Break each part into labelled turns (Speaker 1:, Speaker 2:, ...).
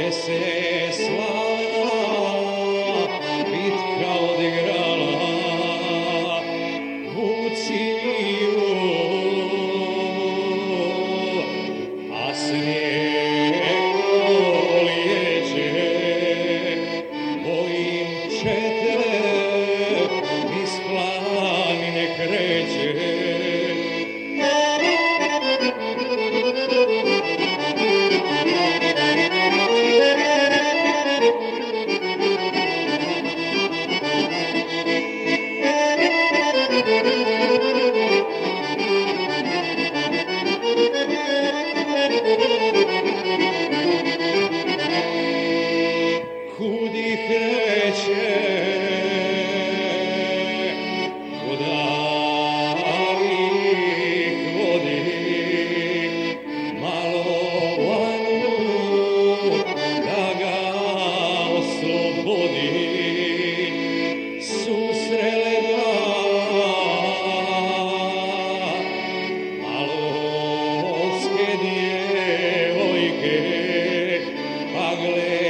Speaker 1: Esse holy.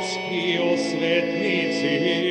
Speaker 1: Отец и О Светлицы,